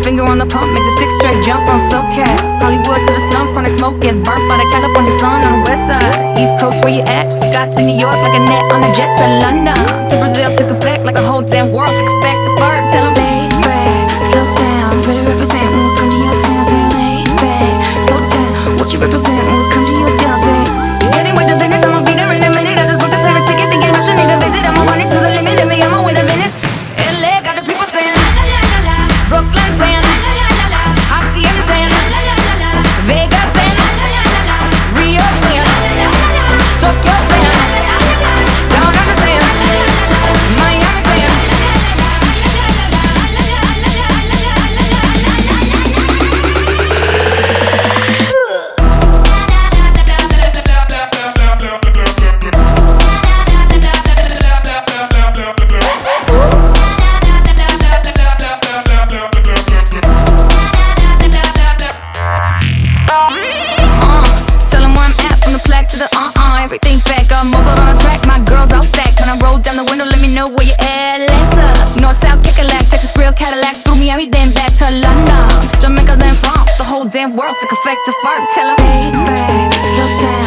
Finger on the pump, make the six straight jump from SoCal. Hollywood to the slums, chronic smoke, get burnt by the California up on your son on the west side. East Coast, where you at? Just got to New York like a net on a jet to London. To Brazil, to Quebec, like a whole damn world. damn world to perfect a fart. Tell him, baby, slow down.